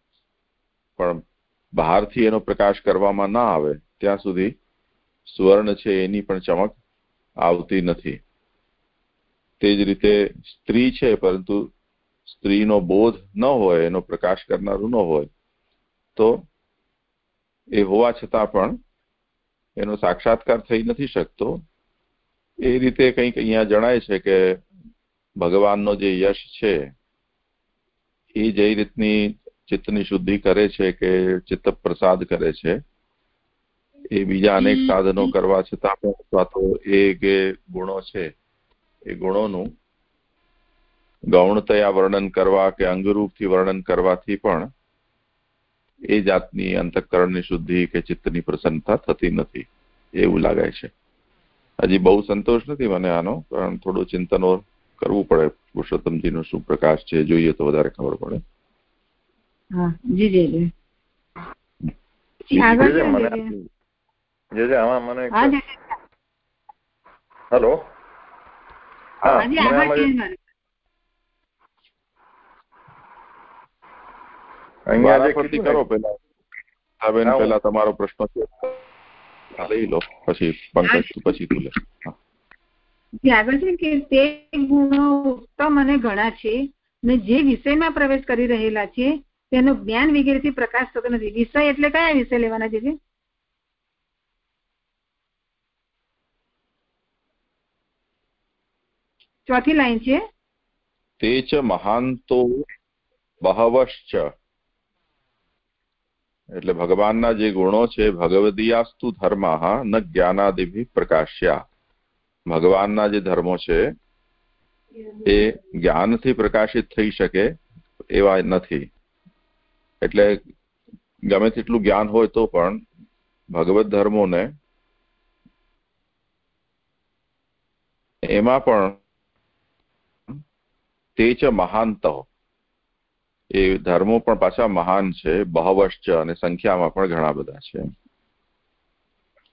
Speaker 2: પણ બહારથી એનો પ્રકાશ કરવામાં ના આવે, ત્યાં સુધી સુવર્ણ છે એની પણ ચમક આવતી નથી. તે જ રીતે સ્ત્રી છે, પરંતુ સ્ત્રીનો બોધ ન હોય, એનો પ્રકાશ કરનારું ન હોય, તો એ હોવા છતાં પણ એનો સાક્ષાત્કાર થઈ નથી શકતો. એ રીતે કંઈક અહીંયા જણાય છે કે ભગવાનનો જે યશ છે, એ જે રીતની ચિત્તની શુદ્ધિ કરે છે કે ચિત્ત પ્રસાદ કરે છે. એ બીજા અનેક સાધનો કરવા છતાં પણ અથવા તો એ જે ગુણો છે એ ગુણોનું ગૌણતયા વર્ણન કરવા કે અંગરૂપથી વર્ણન કરવાથી પણ એ જાતની અંતઃકરણની શુદ્ધિ કે ચિત્તની પ્રસન્નતા થતી નથી એવું લાગે છે. હજી બહુ સંતોષ નથી મને આનો કારણ થોડું ચિંતનો કરવું પડે. પુરુષોત્તમજીનો શું પ્રકાશ છે જોઈએ તો વધારે ખબર પડે.
Speaker 6: જી જી જી.
Speaker 5: જે જે આમાં મને હેલો? અહીંયા જે
Speaker 2: કરો પેલા બેન પેલા તમારો પ્રશ્ન છે. લઈ લો પછી પંકજ પછી તું લે.
Speaker 6: આગળ છે કે તે ગુણો ઉત્તમ અને ઘણા છે. ને જે વિષયમાં પ્રવેશ કરી રહેલા છે તેનો જ્ઞાન વગેરેથી પ્રકાશ થતો નથી. વિષય એટલે કયા વિષય લેવાના છે ચોથી લાઈન છે.
Speaker 2: તે ચ મહાંતો બહવશ્ચ. એટલે ભગવાનના જે ગુણો છે, ભગવદીયાસ્તુ ધર્મા ન જ્ઞાનાદિભી પ્રકાશ્યા. ભગવાનના જે ધર્મો છે, એ જ્ઞાનથી પ્રકાશિત થઈ શકે એવા નથી. એટલે ગમે તેટલું જ્ઞાન હોય તો પણ ભગવત ધર્મોને એમાં પણ તે ચ મહાંત એ ધર્મો પણ પાછા મહાન છે, બહવશ્ચ અને સંખ્યામાં પણ ઘણા બધા છે.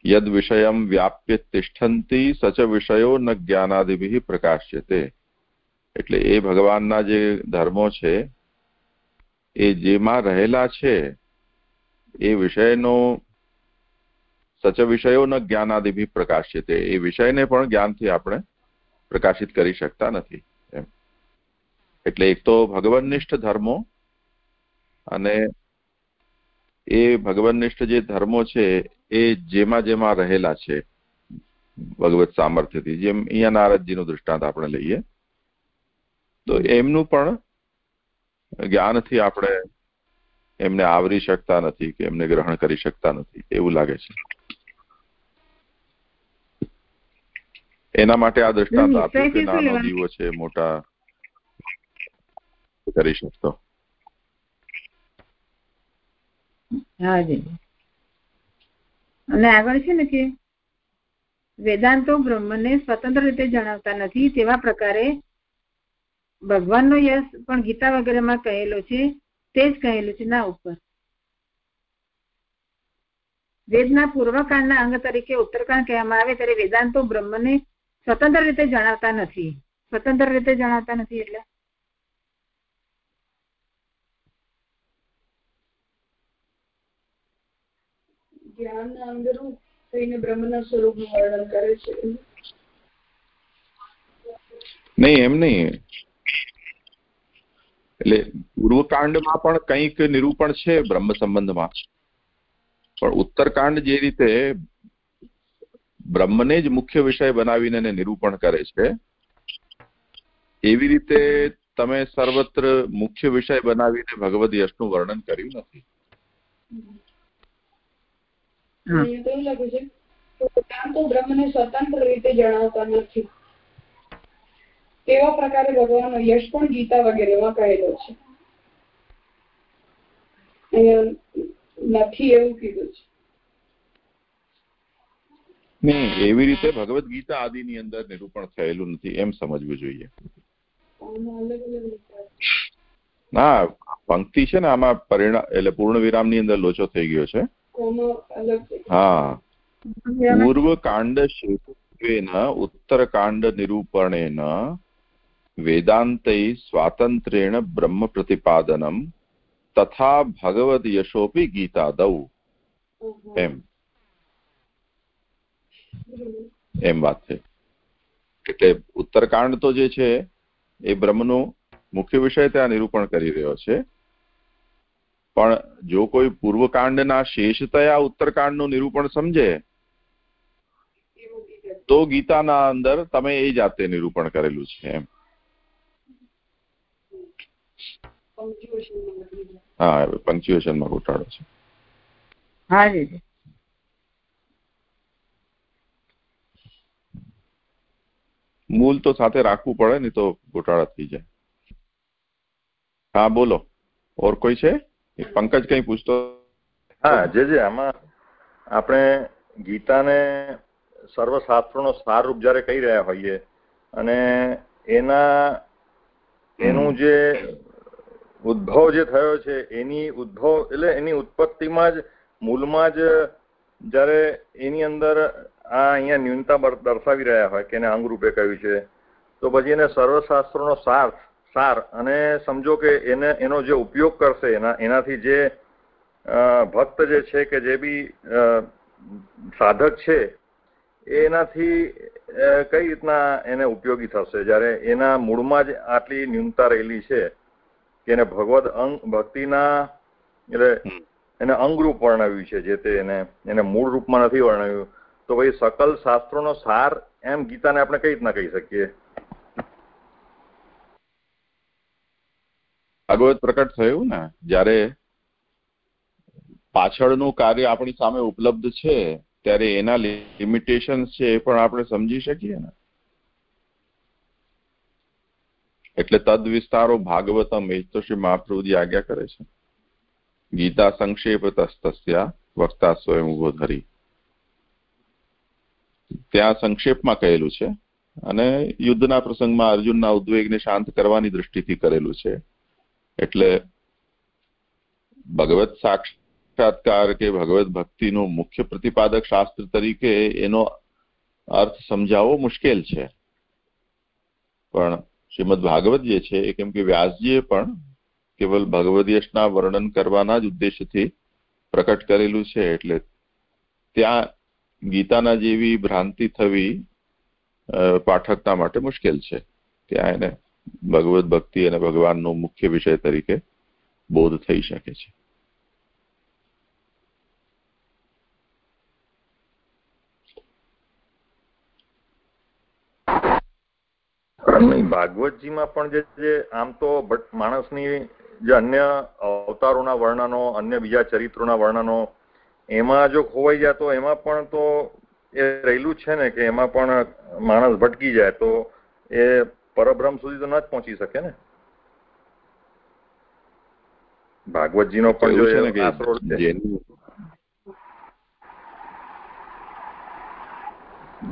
Speaker 2: યદ વિષયમ વ્યાપ્ય તિષ્ઠંતી, સચ વિષયો ન જ્ઞાનાદિભી પ્રકાશ્યતે. એટલે એ ભગવાનના જે ધર્મો છે, એ જેમાં રહેલા છે, એ વિષયનો સચ વિષયો ન જ્ઞાનાદિભી પ્રકાશ્યતે. એ વિષયને પણ જ્ઞાનથી આપણે પ્રકાશિત કરી શકતા નથી. એટલે એક તો ભગવાનનિષ્ઠ ધર્મો અને એ ભગવાનનિષ્ઠ જે ધર્મો છે એ જેમાં જેમાં રહેલા છે ભગવત સામર્થ્યથી. જેમ અહીંયા નારદજીનું દૃષ્ટાંત આપણે લઈએ તો એમનું પણ જ્ઞાનથી આપણે એમને આવરી શકતા નથી કે એમને ગ્રહણ કરી શકતા નથી એવું લાગે છે. એના માટે આ દૃષ્ટાંત આપ્યું કે નાનો દીવો છે મોટા કરી શકતો
Speaker 6: અને આગળ છે ને કે વેદાંતો બ્રહ્મને સ્વતંત્ર રીતે જણાવતા નથી તેવા પ્રકારે ભગવાનનો યશ પણ ગીતા વગેરેમાં કહેલો છે તે જ કહેલું છે ના ઉપર વેદના પૂર્વકાળના અંગ તરીકે ઉત્તરકાંડ કહેવામાં આવે ત્યારે વેદાંતો બ્રહ્મને સ્વતંત્ર રીતે જણાવતા નથી સ્વતંત્ર રીતે જણાવતા નથી એટલે
Speaker 3: જ્ઞાનના અંગરૂપ થઈને બ્રહ્મના સ્વરૂપનું વર્ણન કરે છે.
Speaker 2: નહીં એમ નહીં. એટલે પૂર્વકાંડમાં પણ કંઈક નિરૂપણ છે બ્રહ્મ સંબંધમાં. પણ ઉત્તરકાંડ જે રીતે બ્રહ્મને જ મુખ્ય વિષય બનાવીને એને નિરૂપણ કરે છે એવી રીતે તમે સર્વત્ર મુખ્ય વિષય બનાવીને ભગવદ યશનું વર્ણન કર્યું નથી.
Speaker 3: એવું લખ્યું છે તો બ્રહ્મને સ્વતંત્ર રીતે જણાવતા નથી. તેવા પ્રકારે ભગવાનનો યશ પણ ગીતા વગેરેમાં કહેલો છે. નથી એવું કીધું છે.
Speaker 2: નહીં એવી રીતે ભગવદ ગીતા આદિની અંદર નિરૂપણ થયેલું નથી એમ સમજવું જોઈએ. ના પંક્તિ છે ને આમાં પરિણામ એટલે પૂર્ણ વિરામની અંદર લોચો થઈ ગયો છે. ઉત્તરકાંડ નિરૂપણેન વેદાંતૈ સ્વાતંત્ર્યેણ બ્રહ્મ પ્રતિપાદનમ તથા ભગવદ યશોપી ગીતાદૌ એમ. એમ વાત છે. એટલે ઉત્તરકાંડ તો જે છે એ બ્રહ્મનો મુખ્ય વિષય ત્યાં નિરૂપણ કરી રહ્યો છે. પણ જો કોઈ પૂર્વકાંડના શેષતયા ઉત્તરકાંડનું નિરૂપણ સમજે તો ગીતાના અંદર તમે એ જાતે નિરૂપણ કરેલું છે એમ. હા પંક્ચ્યુએશનમાં ઘોટાડો છે.
Speaker 6: હા
Speaker 2: મૂળ તો સાથે રાખવું પડે ને તો ગોટાળા થઈ જાય. હા બોલો. ઓર કોઈ છે? પંકજ કઈ પૂછતો?
Speaker 5: હા, જે જે, આમાં આપણે ગીતાને સર્વશાસ્ત્રોનો સારરૂપ જ્યારે કહી રહ્યા હોઈએ અને એના, એનું જે ઉદ્ભવ જે થયો છે, એની ઉદ્ભવ, એટલે એની ઉત્પત્તિમાં જ, મૂળમાં જ જયારે એની અંદર આ અહીંયા ન્યૂનતા દર્શાવી રહ્યા હોય કે એને અંગરૂપે કહ્યું છે, તો પછી એને સર્વશાસ્ત્રોનો સાર સાર. અને સમજો કે એને એનો જે ઉપયોગ કરશે એના એનાથી જે ભક્ત જે છે કે જે બી સાધક છે એનાથી કઈ રીતના એને ઉપયોગી થશે? જ્યારે એના મૂળમાં જ આટલી ન્યૂનતા રહેલી છે કે એને ભગવદ અંગ ભક્તિના એટલે એને અંગરૂપ વર્ણવ્યું છે જે તે એને એને મૂળ રૂપમાં નથી વર્ણવ્યું. તો ભાઈ સકલ શાસ્ત્રોનો સાર એમ ગીતાને આપણે કઈ રીતના કહી શકીએ?
Speaker 2: ભાગવત પ્રકટ થયું ને, જ્યારે પાછળનું કાર્ય આપણી સામે ઉપલબ્ધ છે, ત્યારે એના લિમિટેશન છે એ પણ આપણે સમજી શકીએ ને. એટલે તદ વિસ્તારો ભાગવતમ એ તો શ્રી મહાપ્રભુજી આજ્ઞા કરે છે. ગીતા સંક્ષેપ તસ્તસ્યા વક્તા સ્વયં ઊભો ધરી. ત્યાં સંક્ષેપમાં કહેલું છે અને યુદ્ધના પ્રસંગમાં અર્જુનના ઉદ્વેગને શાંત કરવાની દ્રષ્ટિથી કરેલું છે. એટલે ભગવત સાક્ષાત્કાર કે ભગવત ભક્તિનું મુખ્ય પ્રતિપાદક શાસ્ત્ર તરીકે એનો અર્થ સમજાવવો મુશ્કેલ છે. પણ શ્રીમદ ભાગવત જે છે, એ કેમ કે વ્યાસજીએ પણ કેવલ ભગવદયશના વર્ણન કરવાના જ ઉદ્દેશ્યથી પ્રકટ કરેલું છે. એટલે ત્યાં ગીતાના જેવી ભ્રાંતિ થવી પાઠકતા માટે મુશ્કેલ છે. ત્યાં એને ભગવત ભક્તિ અને ભગવાનનો મુખ્ય વિષય તરીકે બોધ થઈ શકે છે.
Speaker 5: ભાગવતજીમાં પણ જે આમ તો માણસની જે અન્ય અવતારોના વર્ણનો, અન્ય બીજા ચરિત્રોના વર્ણનો, એમાં જો ખોવાઈ જાય તો એમાં પણ તો એ રહેલું છે ને કે એમાં પણ માણસ ભટકી જાય. તો એ પરબ્રહ્મ સુધી તો ન જ પહોંચી શકે ને? ભાગવતજીનો પણ જો આશરો છે.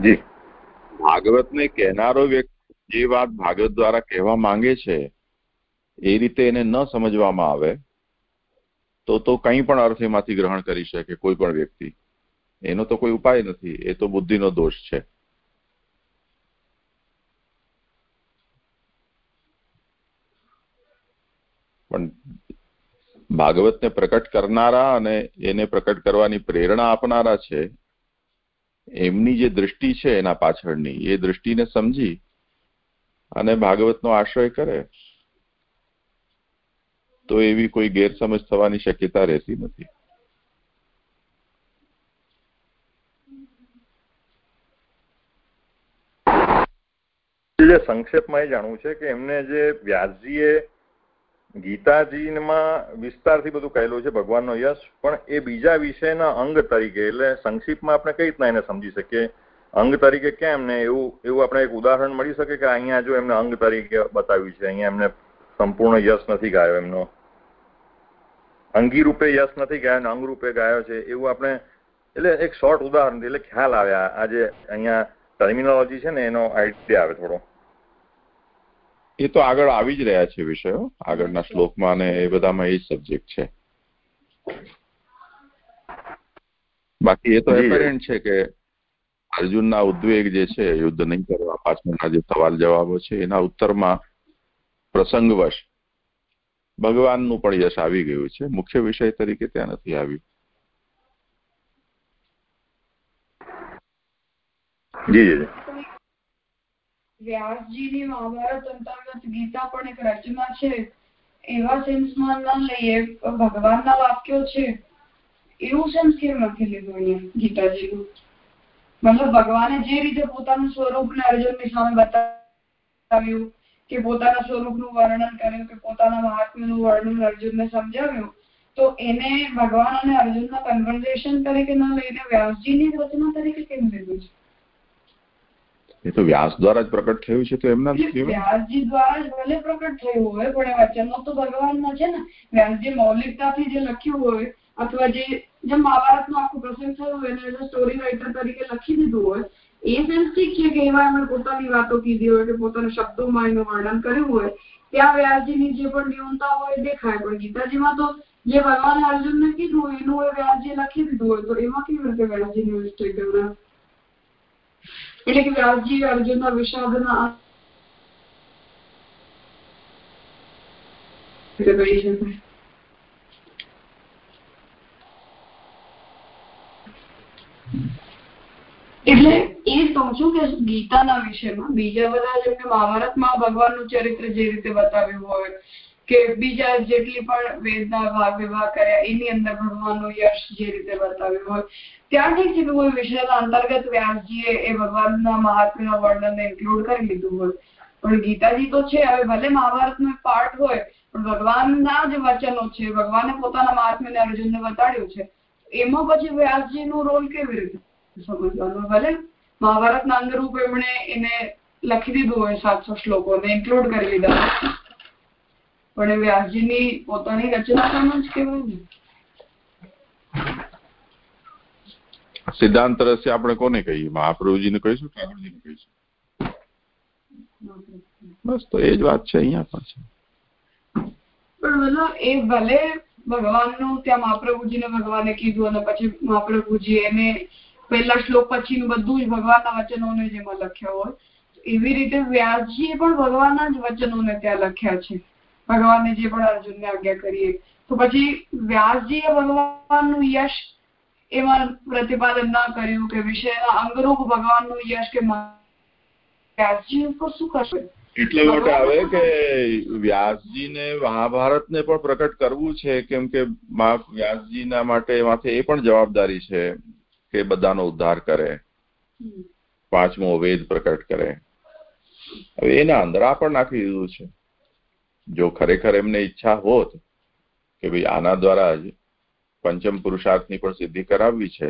Speaker 2: જી. ભાગવતને કહેનારો વ્યક્તિ જે વાત ભાગવત દ્વારા કહેવા માંગે છે એ રીતે એને ન સમજવામાં આવે તો તો કંઈ પણ અર્થ એમાંથી ગ્રહણ કરી શકે કોઈ પણ વ્યક્તિ. એનો તો કોઈ ઉપાય નથી એ તો બુદ્ધિનો દોષ છે પણ ભાગવતને પ્રકટ કરનારા અને એને પ્રકટ કરવાની પ્રેરણા આપનારા છે, એમની જે દૃષ્ટિ છે એના પાછળની, એ દૃષ્ટિને સમજી અને ભાગવતનો આશ્રય કરે, તો એવી કોઈ ગેરસમજ થવાની શક્યતા રહેતી નથી.
Speaker 5: એટલે સંક્ષેપમાં એ જાણવું છે કે એમને જે વ્યાસજીએ ગીતાજીમાં વિસ્તારથી બધું કહેલું છે ભગવાનનો યશ, પણ એ બીજા વિષયના અંગ તરીકે, એટલે સંક્ષિપ્તમાં આપણે કઈ રીતના એને સમજી શકીએ? અંગ તરીકે કેમ ને એવું એવું આપણે એક ઉદાહરણ મળી શકે કે અહીંયા જો એમને અંગ તરીકે બતાવ્યું છે, અહીંયા એમને સંપૂર્ણ યશ નથી ગાયો એમનો. અંગી રૂપે યશ નથી ગાયો અંગ રૂપે ગાયો છે, એવું આપણે, એટલે એક શોર્ટ ઉદાહરણ, એટલે ખ્યાલ આવે આજે અહીંયા ટર્મિનોલોજી છે ને એનો આઈડિયા આવે થોડો.
Speaker 2: એ તો આગળ આવી જ રહ્યા છે વિષયો. આગળના શ્લોકમાં અને એ બધામાં એ સબ્જેક્ટ છે. બાકી એ તો એપેરેન્ટ છે કે અર્જુનના ઉદ્વેગ જે છે યુદ્ધ નહીં કરવા પાછળના જે સવાલ જવાબો છે એના ઉત્તરમાં પ્રસંગવશ ભગવાનનું પણ યશ આવી ગયું છે. મુખ્ય વિષય તરીકે ત્યાં નથી આવ્યું.
Speaker 5: જી જી
Speaker 3: વ્યાસજીની મહાભારત અંતર્ગત ગીતા પણ એક રચના છે. એવા સેન્સમાં ન લઈએ ભગવાનના વાક્યો છે. એવું સેન્સ કેમ નથી લીધું અહીંયા ગીતાજીનું? મતલબ ભગવાને જે રીતે પોતાનું સ્વરૂપને અર્જુનની સામે બતાવ્યું, કે પોતાના સ્વરૂપનું વર્ણન કર્યું, કે પોતાના મહાત્મ્યનું વર્ણન અર્જુનને સમજાવ્યું, તો એને ભગવાન અને અર્જુનના કન્વર્ઝેશન તરીકે ન લઈને વ્યાસજીની રચના તરીકે કેમ લીધું છે?
Speaker 2: એ તો વ્યાસ દ્વારા જ પ્રકટ થયું છે તો એમના
Speaker 3: વ્યાસજી દ્વારા જ ભલે પ્રકટ થયું હોય પણ વચનો તો ભગવાનના છે ને. વ્યાસજી મૌલિકતાથી જે લખ્યું હોય અથવા જે જેમ મહાભારતનો આખો પ્રસંગ થયો હોય એને સ્ટોરી રાઇટર તરીકે લખી દીધું હોય એ સેન્સ ઠીક છે કે એવા એમણે પોતાની વાતો કીધી હોય કે પોતાના શબ્દોમાં એનું વર્ણન કર્યું હોય ત્યાં વ્યાસજીની જે પણ ન્યૂનતા હોય દેખાય. પણ ગીતાજીમાં તો જે ભગવાને અર્જુનને કીધું હોય એનું એ વ્યાસજી લખી દીધું હોય તો એમાં કેવી રીતે વ્યાસજીની મિસ્ટેક એમણે એટલે કે વ્યાસજી અર્જુન વિષાદના એટલે એ કહું છું કે ગીતાના વિષયમાં બીજા બધા જેમને મહાભારતમાં ભગવાનનું ચરિત્ર જે રીતે બતાવ્યું હોય કે બીજા જેટલી પણ વેદના ભાગ વિભાગ કર્યા, એની અંદર ભગવાનનું યશ જે રીતે બતાવ્યું હોય. ત્યાં ઠીક કોઈ વિષયના અંતર્ગત વ્યાસજીએ એ ભગવાનના મહાત્મ્યના વર્ણનને ઇન્ક્લુડ કરી લીધું હોય. પણ ગીતાજી તો છે, હવે ભલે મહાભારતનો પાર્ટ હોય, પણ ભગવાનના જ વચનો છે. ભગવાને પોતાના મહાત્મ્યને અર્જુનને બતાડ્યું છે. એમાં પછી વ્યાસજીનો રોલ કેવી રીતે? સમજવાનો? ભલે મહાભારતના અંગરૂપ એમણે એને લખી દીધું હોય સાતસો શ્લોકોને ઇન્ક્લુડ કરી લીધા પણ એ વ્યાસજીની પોતાની રચનામાં જ કેવાય ને.
Speaker 2: સિદ્ધાંત રહસ્ય આપણે કોને કહીએ? મહાપ્રભુજીને કહીશું ઠાકોરજીને કહીશું? બસ તો એ જ વાત છે અહીંયા પણ છે.
Speaker 3: પણ મતલબ એ ભલે ભગવાનનું ત્યાં મહાપ્રભુજીને ભગવાને કીધું અને પછી મહાપ્રભુજી એને પહેલા શ્લોક પછીનું બધું જ ભગવાનના વચનોને જેમાં લખ્યા હોય એવી રીતે વ્યાસજીએ પણ ભગવાનના જ વચનોને ત્યાં લખ્યા છે. ભગવાને જે પણ અર્જુનને આજ્ઞા કરીએ. તો પછી વ્યાસજીએ ભગવાનનું યશ એમાં પ્રતિપાદન ના કર્યું કે વિષયના અંગરૂપ ભગવાનનું યશ કે વ્યાસજી ઉપર શું કરશે?
Speaker 2: એટલે માટે આવે કે વ્યાસજીને મહાભારતને પણ પ્રકટ કરવું છે કેમ કે વ્યાસજી વ્યાસજીના માટે માથે એ પણ જવાબદારી છે કે બધાનો ઉદ્ધાર કરે. પાંચમો વેદ પ્રકટ કરે. હવે એના અંદર આ પણ નાખી દીધું છે. જો ખરેખર એમને ઈચ્છા હોત કે ભાઈ આના દ્વારા જ પંચમ પુરુષાર્થની પણ સિદ્ધિ કરાવવી છે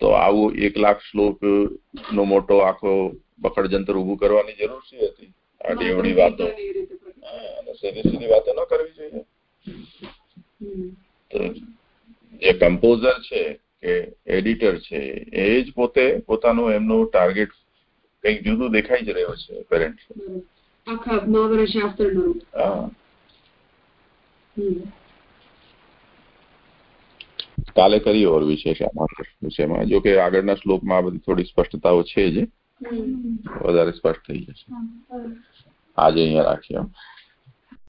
Speaker 2: તો આવું એક લાખ શ્લોક નો મોટો આખો બકડજંતર ઉભું કરવાની જરૂર શી હતી? આ અવળી વાતો. સીધી સીધી વાતો ન કરવી જોઈએ? તો જે કમ્પોઝર છે કે એડિટર છે એ જ પોતે પોતાનું એમનું ટાર્ગેટ કંઈક જુદું દેખાઈ જ રહ્યો છે પેરેન્ટ.
Speaker 3: આખા મહાભારત.
Speaker 2: કાલે કરીએ ઓર વિશેષ આમાં વિષયમાં જો કે આગળના શ્લોકમાં આ બધી થોડી સ્પષ્ટતાઓ છે જ વધારે સ્પષ્ટ થઈ જશે આજે અહીંયા રાખીએ